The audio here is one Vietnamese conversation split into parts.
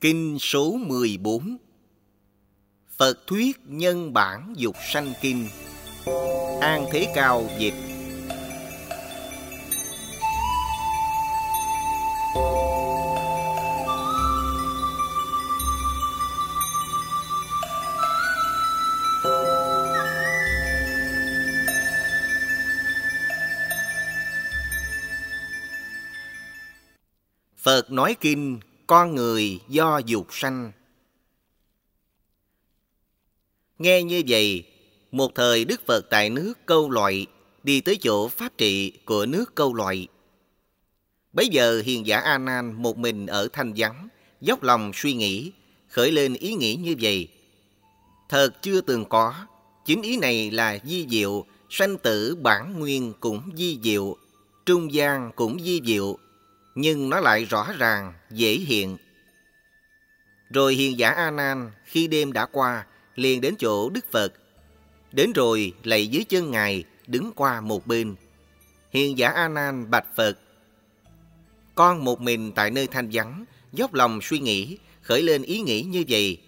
Kinh số 14 Phật thuyết nhân bản dục sanh kinh. An Thế Cao dịch Phật nói kinh con người do dục sanh. Nghe như vậy, một thời Đức Phật tại nước câu loại đi tới chỗ pháp trị của nước câu loại. Bấy giờ hiền giả A Nan một mình ở thanh vắng, dốc lòng suy nghĩ, khởi lên ý nghĩ như vậy. Thật chưa từng có, chính ý này là di diệu, sanh tử bản nguyên cũng di diệu, trung gian cũng di diệu, nhưng nó lại rõ ràng, dễ hiện. Rồi hiền giả A Nan khi đêm đã qua, liền đến chỗ Đức Phật. Đến rồi lạy dưới chân Ngài, đứng qua một bên. Hiền giả A Nan bạch Phật: Con một mình tại nơi thanh vắng, dốc lòng suy nghĩ, khởi lên ý nghĩ như vậy.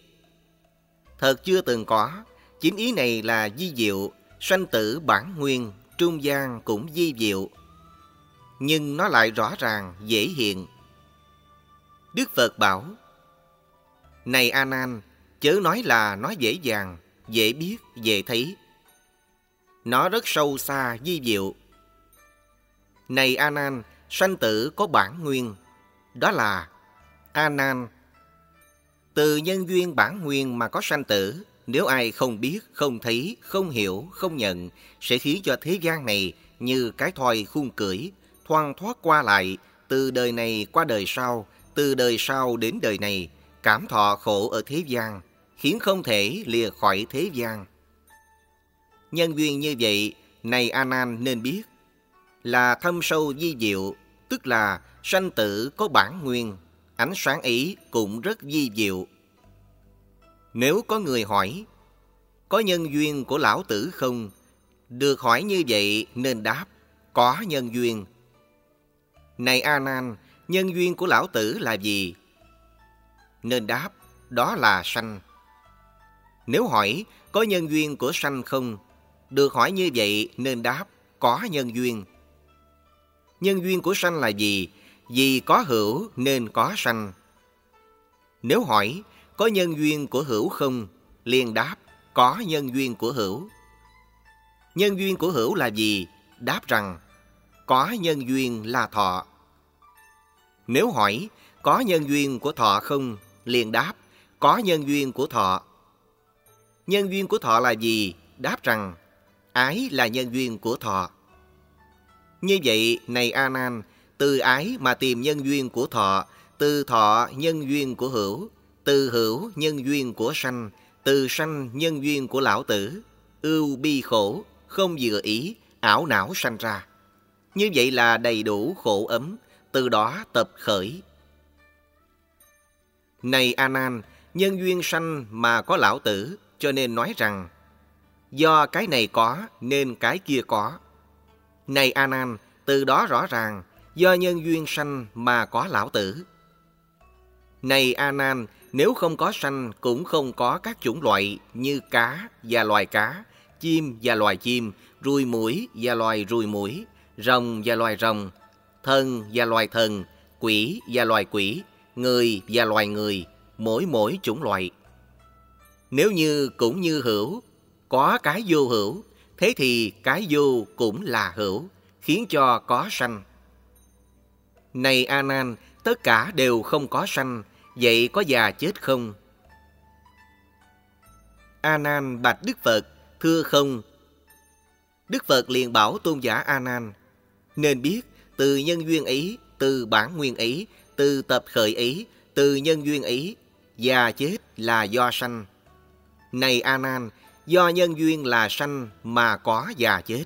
Thật chưa từng có, chính ý này là di diệu, sanh tử bản nguyên, trung gian cũng di diệu nhưng nó lại rõ ràng, dễ hiện. Đức Phật bảo, Này A Nan, chớ nói là nó dễ dàng, dễ biết, dễ thấy. Nó rất sâu xa, di diệu. Này A Nan, sanh tử có bản nguyên, đó là A Nan. Từ nhân duyên bản nguyên mà có sanh tử, nếu ai không biết, không thấy, không hiểu, không nhận, sẽ khiến cho thế gian này như cái thoi khung cưỡi, thoăn thoát qua lại, từ đời này qua đời sau, từ đời sau đến đời này, cảm thọ khổ ở thế gian, khiến không thể lìa khỏi thế gian. Nhân duyên như vậy, này A Nan nên biết, là thâm sâu di diệu, tức là sanh tử có bản nguyên, ánh sáng ý cũng rất di diệu. Nếu có người hỏi, có nhân duyên của lão tử không? Được hỏi như vậy nên đáp, có nhân duyên. Này A Nan, nhân duyên của lão tử là gì? Nên đáp, đó là sanh. Nếu hỏi có nhân duyên của sanh không? Được hỏi như vậy nên đáp, có nhân duyên. Nhân duyên của sanh là gì? Vì có hữu nên có sanh. Nếu hỏi có nhân duyên của hữu không? liền đáp, có nhân duyên của hữu. Nhân duyên của hữu là gì? Đáp rằng, có nhân duyên là thọ. Nếu hỏi có nhân duyên của thọ không, liền đáp có nhân duyên của thọ. Nhân duyên của thọ là gì? Đáp rằng ái là nhân duyên của thọ. Như vậy, này A Nan, từ ái mà tìm nhân duyên của thọ, từ thọ nhân duyên của hữu, từ hữu nhân duyên của sanh, từ sanh nhân duyên của lão tử, ưu bi khổ, không vừa ý, ảo não sanh ra. Như vậy là đầy đủ khổ ấm, từ đó tập khởi. Này A Nan, nhân duyên sanh mà có lão tử, cho nên nói rằng do cái này có nên cái kia có. Này A Nan, từ đó rõ ràng do nhân duyên sanh mà có lão tử. Này A Nan, nếu không có sanh cũng không có các chủng loại như cá và loài cá, chim và loài chim, ruồi mũi và loài ruồi mũi, rồng và loài rồng, thần và loài thần, quỷ và loài quỷ, người và loài người, mỗi mỗi chủng loại. Nếu như cũng như hữu, có cái vô hữu, thế thì cái vô cũng là hữu, khiến cho có sanh. Này A Nan, tất cả đều không có sanh, vậy có già chết không? A Nan bạch Đức Phật, thưa không. Đức Phật liền bảo tôn giả A Nan, nên biết từ nhân duyên ý, từ bản nguyên ý, từ tập khởi ý, từ nhân duyên ý, già chết là do sanh. Này A Nan, do nhân duyên là sanh mà có già chết.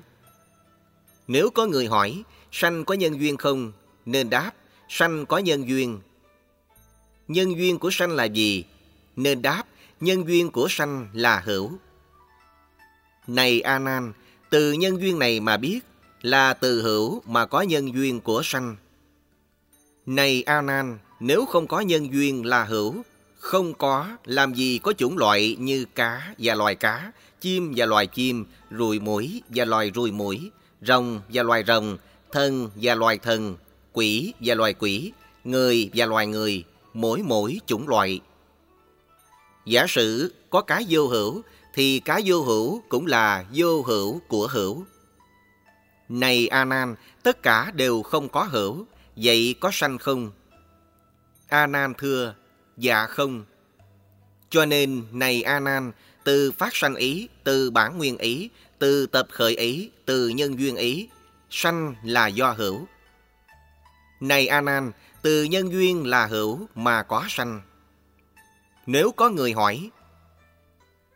Nếu có người hỏi, sanh có nhân duyên không? Nên đáp, sanh có nhân duyên. Nhân duyên của sanh là gì? Nên đáp, nhân duyên của sanh là hữu. Này A Nan, từ nhân duyên này mà biết là từ hữu mà có nhân duyên của sanh. Này A Nan, nếu không có nhân duyên là hữu, Không có, làm gì có chủng loại như cá và loài cá, chim và loài chim, ruồi mũi và loài ruồi mũi, rồng và loài rồng, thần và loài thần, quỷ và loài quỷ, người và loài người, mỗi mỗi chủng loại. Giả sử có cá vô hữu, thì cá vô hữu cũng là vô hữu của hữu. Này A Nan, tất cả đều không có hữu, vậy có sanh không? A Nan thưa: Dạ không. Cho nên này A Nan, từ phát sanh ý, từ bản nguyên ý, từ tập khởi ý, từ nhân duyên ý, sanh là do hữu. Này A Nan, từ nhân duyên là hữu mà có sanh. Nếu có người hỏi,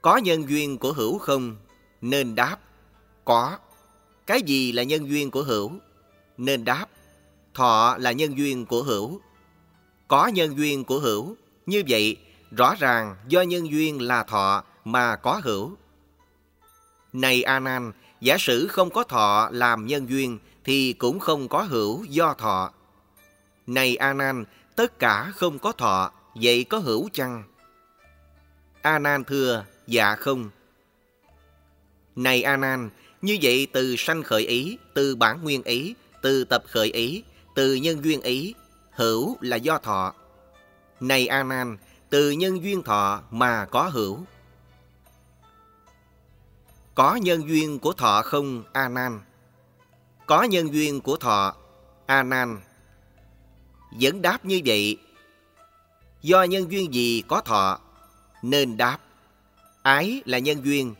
có nhân duyên của hữu không? Nên đáp, có. Cái gì là nhân duyên của hữu? Nên đáp, thọ là nhân duyên của hữu. Có nhân duyên của hữu, như vậy rõ ràng do nhân duyên là thọ mà có hữu. Này A Nan, giả sử không có thọ làm nhân duyên thì cũng không có hữu do thọ. Này A Nan, tất cả không có thọ, vậy có hữu chăng? A Nan thưa: Dạ không. Này A Nan, như vậy từ sanh khởi ý, từ bản nguyên ý, từ tập khởi ý, từ nhân duyên ý, hữu là do thọ. Này A Nan, từ nhân duyên thọ mà có hữu. Có nhân duyên của thọ không A Nan? Có nhân duyên của thọ A Nan. Vẫn đáp như vậy. Do nhân duyên gì có thọ nên đáp ái là nhân duyên.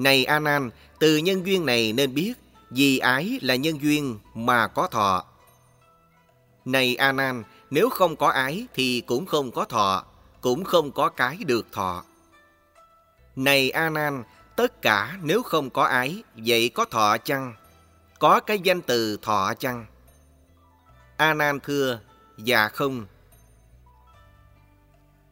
Này A Nan, từ nhân duyên này nên biết vì ái là nhân duyên mà có thọ. Này A Nan, nếu không có ái thì cũng không có thọ, cũng không có cái được thọ. Này A Nan, tất cả nếu không có ái, vậy có thọ chăng? Có cái danh từ thọ chăng? A Nan thưa: Dạ không.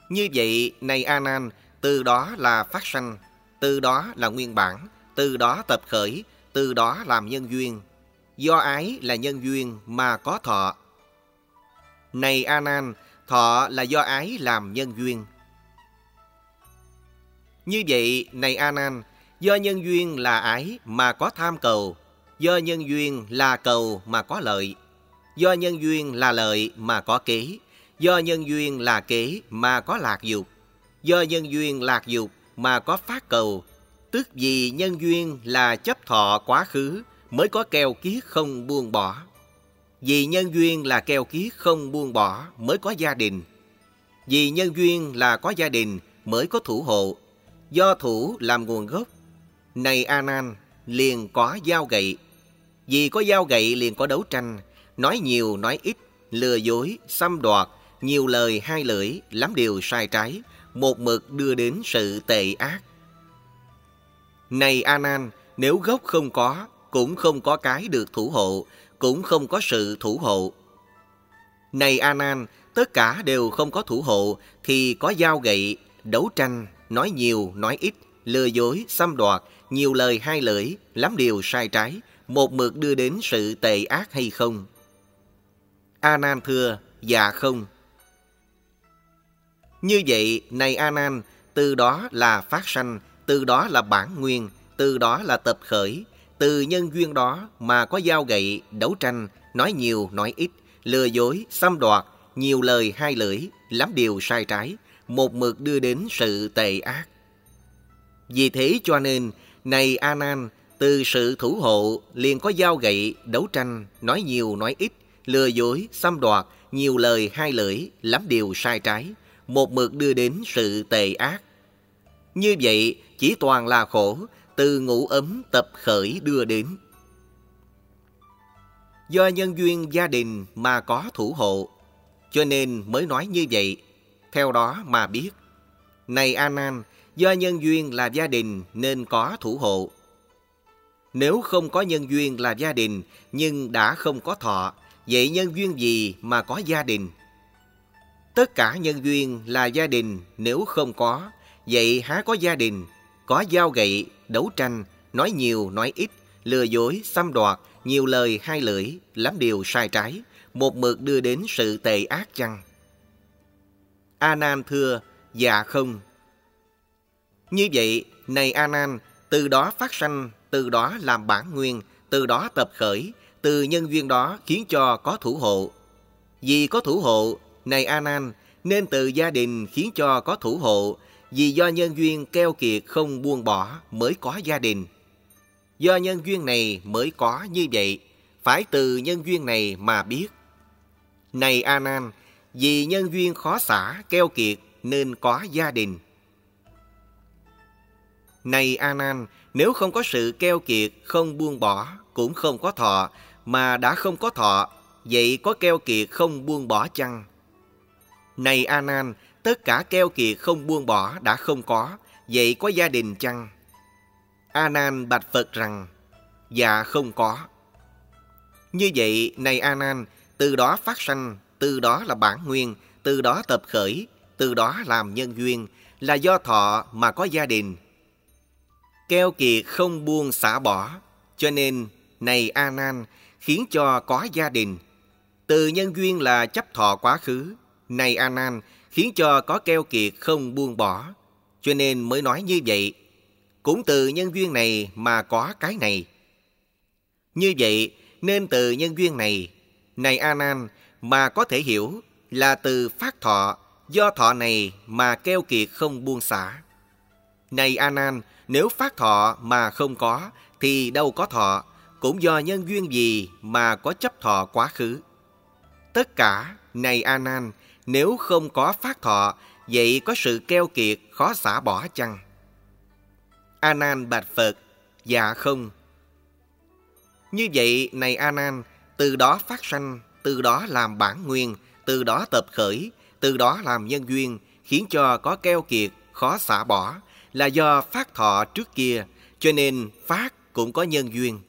Như vậy, này A Nan, từ đó là phát sanh, từ đó là nguyên bản, từ đó tập khởi, từ đó làm nhân duyên. Do ái là nhân duyên mà có thọ. Này A Nan, thọ là do ái làm nhân duyên. Như vậy, này A Nan, do nhân duyên là ái mà có tham cầu, do nhân duyên là cầu mà có lợi, do nhân duyên là lợi mà có kế, do nhân duyên là kế mà có lạc dục do nhân duyên lạc dục mà có phát cầu, tức vì nhân duyên là chấp thọ quá khứ mới có keo kiết không buông bỏ. Vì nhân duyên là keo kiết không buông bỏ mới có gia đình. Vì nhân duyên là có gia đình mới có thủ hộ. Do thủ làm nguồn gốc. Này A Nan, liền có dao gậy. Vì có dao gậy liền có đấu tranh, nói nhiều nói ít, lừa dối, xâm đoạt, nhiều lời hai lưỡi, lắm điều sai trái, một mực đưa đến sự tệ ác. Này A Nan, nếu gốc không có, cũng không có cái được thủ hộ, cũng không có sự thủ hộ. Này A Nan, tất cả đều không có thủ hộ thì có dao gậy, đấu tranh, nói nhiều, nói ít, lừa dối, xâm đoạt, nhiều lời hai lưỡi, lắm điều sai trái, một mực đưa đến sự tệ ác hay không? A Nan thưa, dạ không. Như vậy, này A Nan, từ đó là phát sanh, từ đó là bản nguyên, từ đó là tập khởi, từ nhân duyên đó mà có giao gậy, đấu tranh, nói nhiều, nói ít, lừa dối, xâm đoạt, nhiều lời hai lưỡi, lắm điều sai trái, một mực đưa đến sự tệ ác. Vì thế cho nên, này A Nan, từ sự thủ hộ liền có giao gậy, đấu tranh, nói nhiều, nói ít, lừa dối, xâm đoạt, nhiều lời hai lưỡi, lắm điều sai trái, một mực đưa đến sự tệ ác. Như vậy, chỉ toàn là khổ, từ ngủ ấm tập khởi đưa đến. Do nhân duyên gia đình mà có thủ hộ, cho nên mới nói như vậy. Theo đó mà biết, này anan do nhân duyên là gia đình nên có thủ hộ. Nếu không có nhân duyên là gia đình nhưng đã không có thọ, vậy nhân duyên gì mà có gia đình? Tất cả nhân duyên là gia đình nếu không có, vậy há có gia đình, có giao gậy, đấu tranh, nói nhiều nói ít, lừa dối, xâm đoạt, nhiều lời hai lưỡi, lắm điều sai trái, một mực đưa đến sự tệ ác chăng? A Nan thưa: Dạ không. Như vậy, này A Nan, từ đó phát sanh, từ đó làm bản nguyên, từ đó tập khởi, từ nhân duyên đó khiến cho có thủ hộ. Vì có thủ hộ, này A Nan, nên từ gia đình khiến cho có thủ hộ, vì do nhân duyên keo kiệt không buông bỏ mới có gia đình. Do nhân duyên này mới có như vậy, phải từ nhân duyên này mà biết. Này A Nan, vì nhân duyên khó xả keo kiệt nên có gia đình. Này A Nan, nếu không có sự keo kiệt, không buông bỏ, cũng không có thọ, mà đã không có thọ, vậy có keo kiệt không buông bỏ chăng? Này A Nan, tất cả keo kiệt không buông bỏ đã không có, vậy có gia đình chăng? A Nan bạch Phật rằng: Dạ không có. Như vậy, này A Nan, từ đó phát sanh, từ đó là bản nguyên, từ đó tập khởi, từ đó làm nhân duyên, là do thọ mà có gia đình. Keo kiệt không buông xả bỏ, cho nên, này A Nan, khiến cho có gia đình. Từ nhân duyên là chấp thọ quá khứ, này A Nan, khiến cho có keo kiệt không buông bỏ, cho nên mới nói như vậy. Cũng từ nhân duyên này mà có cái này. Như vậy, nên từ nhân duyên này, này A Nan, mà có thể hiểu là từ phát thọ, do thọ này mà keo kiệt không buông xả. Này A Nan, nếu phát thọ mà không có thì đâu có thọ, cũng do nhân duyên gì mà có chấp thọ quá khứ. Tất cả, này A Nan, nếu không có phát thọ, vậy có sự keo kiệt khó xả bỏ chăng? A Nan bạch Phật, dạ không. Như vậy, này A Nan, từ đó phát sanh, từ đó làm bản nguyên, từ đó tập khởi, từ đó làm nhân duyên, khiến cho có keo kiệt, khó xả bỏ, là do phát thọ trước kia, cho nên phát cũng có nhân duyên.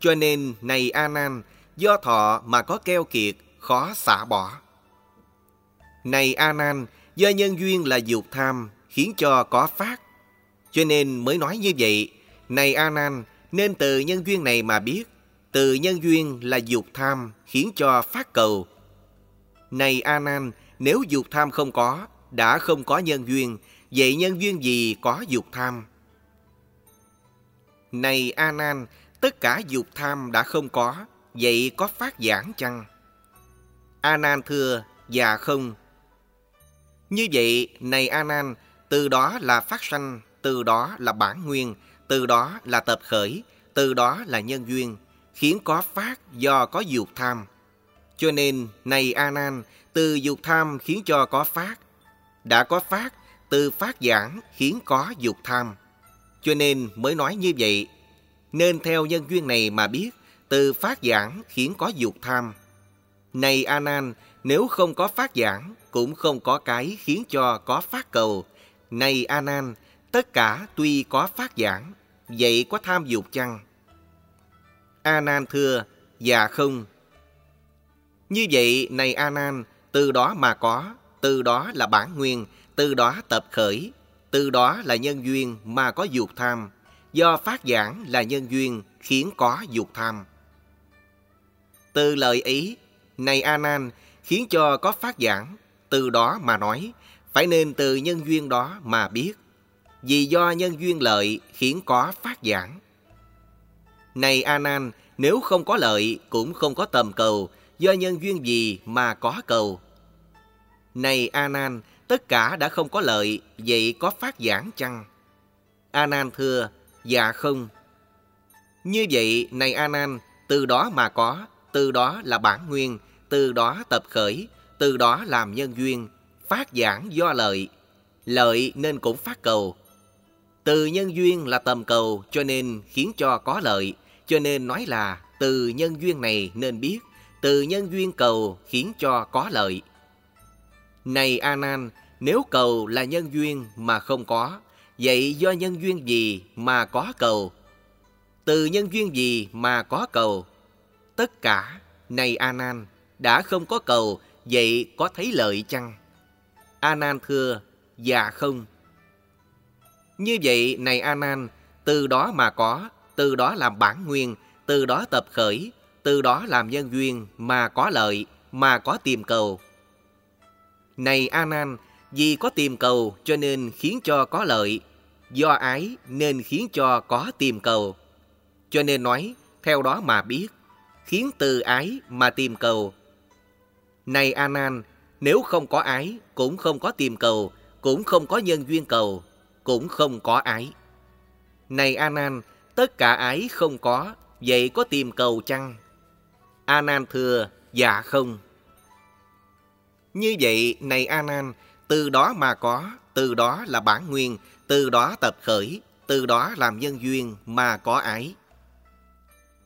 Cho nên, này A Nan, do thọ mà có keo kiệt, khó xả bỏ. Này A Nan, do nhân duyên là dục tham khiến cho có phát, cho nên mới nói như vậy. Này A Nan, nên từ nhân duyên này mà biết, từ nhân duyên là dục tham khiến cho phát cầu. Này A Nan, nếu dục tham không có, đã không có nhân duyên, vậy nhân duyên gì có dục tham? Này A Nan, tất cả dục tham đã không có, vậy có phát giảng chăng? A Nan thưa, dạ không. Như vậy, này A Nan, từ đó là phát sanh, từ đó là bản nguyên, từ đó là tập khởi, từ đó là nhân duyên, khiến có phát do có dục tham. Cho nên, này A Nan, từ dục tham khiến cho có phát, đã có phát, từ phát giảng khiến có dục tham. Cho nên mới nói như vậy, nên theo nhân duyên này mà biết, từ phát giảng khiến có dục tham. Này A Nan, nếu không có phát giảng, cũng không có cái khiến cho có phát cầu. Này A Nan, tất cả tuy có phát giảng, vậy có tham dục chăng? A Nan thưa, dạ không. Như vậy, này A Nan, từ đó mà có, từ đó là bản nguyên, từ đó tập khởi, từ đó là nhân duyên mà có dục tham, do phát giảng là nhân duyên khiến có dục tham. Từ lời ý, này A Nan, khiến cho có phát giảng, từ đó mà nói, phải nên từ nhân duyên đó mà biết. Vì do nhân duyên lợi khiến có phát giảng. Này A Nan, nếu không có lợi cũng không có tầm cầu, do nhân duyên gì mà có cầu. Này A Nan, tất cả đã không có lợi, vậy có phát giảng chăng? A Nan thưa, dạ không. Như vậy, này A Nan, từ đó mà có, từ đó là bản nguyên, từ đó tập khởi, từ đó làm nhân duyên, phát giảng do lợi. Lợi nên cũng phát cầu. Từ nhân duyên là tầm cầu cho nên khiến cho có lợi, cho nên nói là từ nhân duyên này nên biết, từ nhân duyên cầu khiến cho có lợi. Này A Nan, nếu cầu là nhân duyên mà không có, vậy do nhân duyên gì mà có cầu? Từ nhân duyên gì mà có cầu? Tất cả, này A Nan, đã không có cầu, vậy có thấy lợi chăng? A Nan thưa, dạ không. Như vậy, này A Nan, từ đó mà có, từ đó làm bản nguyên, từ đó tập khởi, từ đó làm nhân duyên mà có lợi, mà có tìm cầu. Này A Nan, vì có tìm cầu cho nên khiến cho có lợi, do ái nên khiến cho có tìm cầu. Cho nên nói, theo đó mà biết, khiến từ ái mà tìm cầu. Này A Nan, nếu không có ái, cũng không có tìm cầu, cũng không có nhân duyên cầu, cũng không có ái. Này A Nan, tất cả ái không có, vậy có tìm cầu chăng? A Nan thưa, dạ không. Như vậy, này A Nan, từ đó mà có, từ đó là bản nguyên, từ đó tập khởi, từ đó làm nhân duyên mà có ái.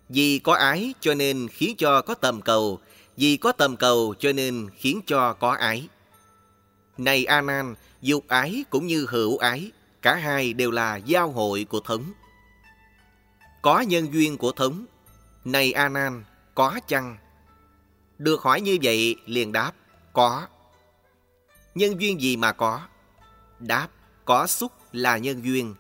Vì có ái cho nên khiến cho có tầm cầu, vì có tầm cầu cho nên khiến cho có ái. Này A Nan, dục ái cũng như hữu ái, cả hai đều là giao hội của thống. Có nhân duyên của thống. Này A Nan, có chăng? Được hỏi như vậy liền đáp, có. Nhân duyên gì mà có? Đáp, có xúc là nhân duyên.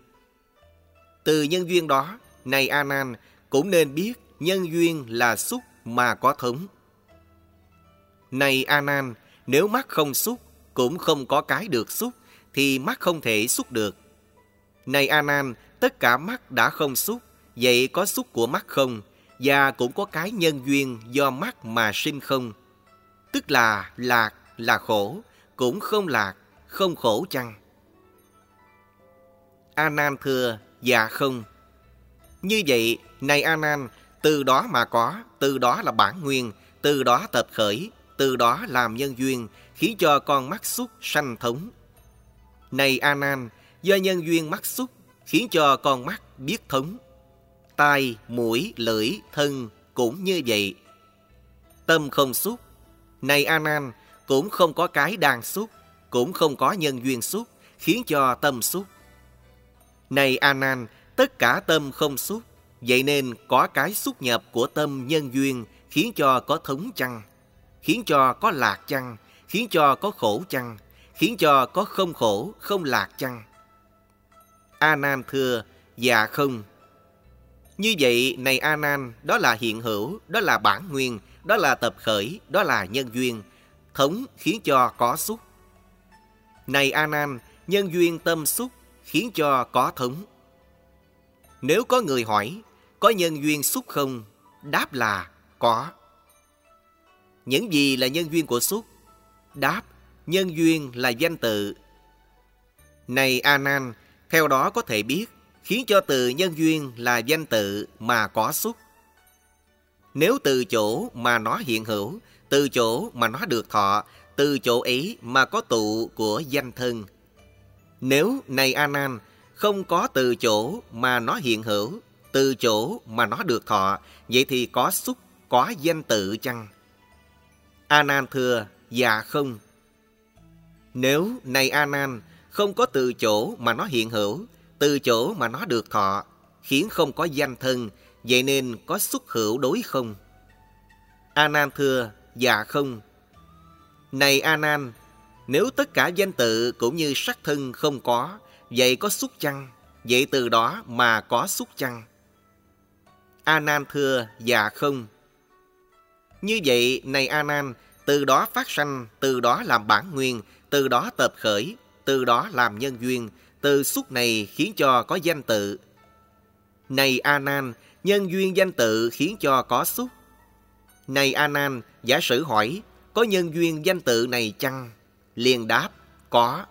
Từ nhân duyên đó, này A Nan cũng nên biết nhân duyên là xúc mà có thống. Này A Nan, nếu mắt không xúc, cũng không có cái được xúc, thì mắt không thể xúc được. Này A Nan, tất cả mắt đã không xúc, vậy có xúc của mắt không? Và cũng có cái nhân duyên do mắt mà sinh không? Tức là lạc là khổ, cũng không lạc, không khổ chăng? A Nan thưa, dạ không. Như vậy, này A Nan, từ đó mà có, từ đó là bản nguyên, từ đó tập khởi, từ đó làm nhân duyên, khiến cho con mắt xúc sanh thống. Này A Nan, do nhân duyên mắt xúc, khiến cho con mắt biết thống. Tai, mũi, lưỡi, thân cũng như vậy. Tâm không xúc. Này A Nan, cũng không có cái đang xúc, cũng không có nhân duyên xúc, khiến cho tâm xúc. Này A Nan, tất cả tâm không xúc, vậy nên có cái xúc nhập của tâm nhân duyên khiến cho có thống chăng, khiến cho có lạc chăng, khiến cho có khổ chăng, khiến cho có không khổ, không lạc chăng. A Nan thưa, dạ không. Như vậy, này A Nan, đó là hiện hữu, đó là bản nguyên, đó là tập khởi, đó là nhân duyên, thống khiến cho có xúc. Này A Nan, nhân duyên tâm xúc khiến cho có thống. Nếu có người hỏi, có nhân duyên xúc không? Đáp là có. Những gì là nhân duyên của xúc? Đáp, nhân duyên là danh tự. Này A Nan, theo đó có thể biết, khiến cho từ nhân duyên là danh tự mà có xúc. Nếu từ chỗ mà nó hiện hữu, từ chỗ mà nó được thọ, từ chỗ ấy mà có tụ của danh thân. Nếu này A Nan không có từ chỗ mà nó hiện hữu, từ chỗ mà nó được thọ, vậy thì có xúc, có danh tự chăng? A Nan thưa, dạ không. Nếu này A Nan không có từ chỗ mà nó hiện hữu, từ chỗ mà nó được thọ, khiến không có danh thân, vậy nên có xuất hữu đối không? A Nan thưa, dạ không. Này A Nan, nếu tất cả danh tự cũng như sắc thân không có, vậy có xuất chăng? Vậy từ đó mà có xuất chăng? A Nan thưa, dạ không. Như vậy, này A Nan, từ đó phát sanh, từ đó làm bản nguyên, từ đó tập khởi, từ đó làm nhân duyên, từ xúc này khiến cho có danh tự. Này A Nan, nhân duyên danh tự khiến cho có xúc. Này A Nan, giả sử hỏi, có nhân duyên danh tự này chăng? Liền đáp, có.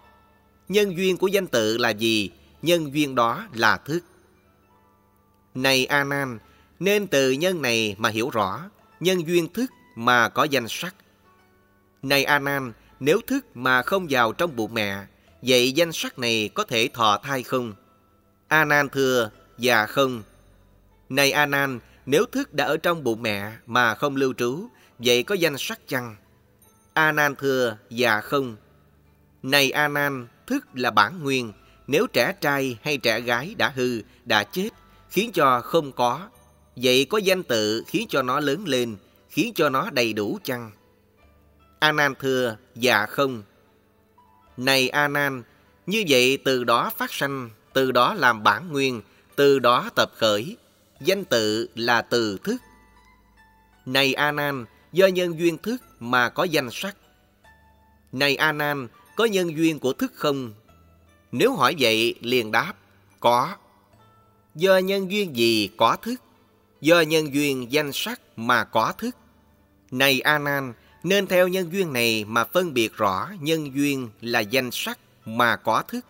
Nhân duyên của danh tự là gì? Nhân duyên đó là thức. Này A Nan, nên từ nhân này mà hiểu rõ, nhân duyên thức mà có danh sắc. Này A Nan, nếu thức mà không vào trong bụng mẹ, vậy danh sắc này có thể thọ thai không? A Nan thưa, dạ không. Này A Nan, nếu thức đã ở trong bụng mẹ mà không lưu trú, vậy có danh sắc chăng? A Nan thưa, dạ không. Này A Nan, thức là bản nguyên, nếu trẻ trai hay trẻ gái đã hư, đã chết, khiến cho không có, vậy có danh tự khiến cho nó lớn lên, khiến cho nó đầy đủ chăng? A Nan thưa, dạ không. Này A Nan, như vậy từ đó phát sanh, từ đó làm bản nguyên, từ đó tập khởi, danh tự là từ thức. Này A Nan, do nhân duyên thức mà có danh sắc. Này A Nan, có nhân duyên của thức không? Nếu hỏi vậy liền đáp, có. Do nhân duyên gì có thức? Do nhân duyên danh sắc mà có thức. Này A Nan, nên theo nhân duyên này mà phân biệt rõ nhân duyên là danh sắc mà có thức.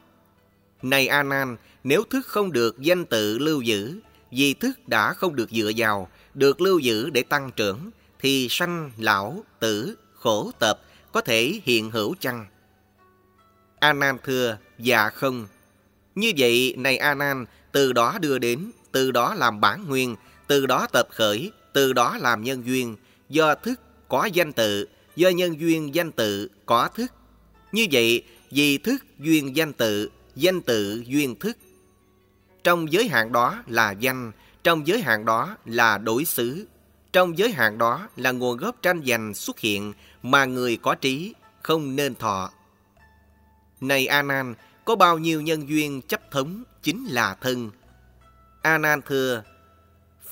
Này A Nan, nếu thức không được danh tự lưu giữ, vì thức đã không được dựa vào, được lưu giữ để tăng trưởng, thì sanh, lão, tử, khổ tập có thể hiện hữu chăng? A Nan thưa, dạ không. Như vậy, này A Nan, từ đó đưa đến, từ đó làm bản nguyên, từ đó tập khởi, từ đó làm nhân duyên, do thức có danh tự, do nhân duyên danh tự có thức. Như vậy, vì thức duyên danh tự, danh tự duyên thức. Trong giới hạn đó là danh, trong giới hạn đó là đối xứ, trong giới hạn đó là nguồn gốc tranh giành xuất hiện mà người có trí không nên thọ. Này A Nan, có bao nhiêu nhân duyên chấp thống chính là thân. A Nan thưa: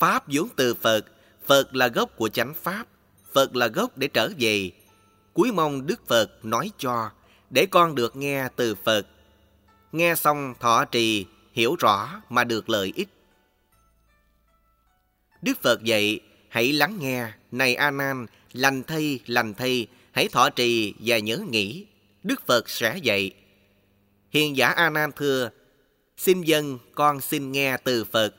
Pháp vốn từ Phật, Phật là gốc của chánh pháp, Phật là gốc để trở về. Cuối mong Đức Phật nói cho, để con được nghe từ Phật. Nghe xong thọ trì, hiểu rõ mà được lợi ích. Đức Phật dạy, hãy lắng nghe, này A Nan, lành thay, lành thay, hãy thọ trì và nhớ nghĩ. Đức Phật sẽ dạy. Hiền giả A Nan thưa: Xin dân con xin nghe từ Phật.